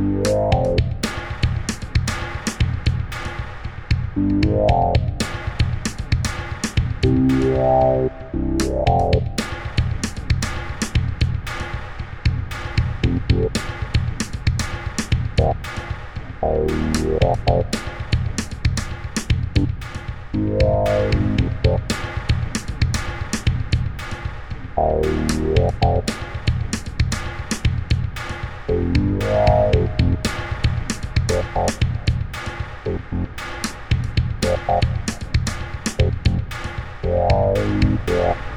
Oh, yeah. Yeah.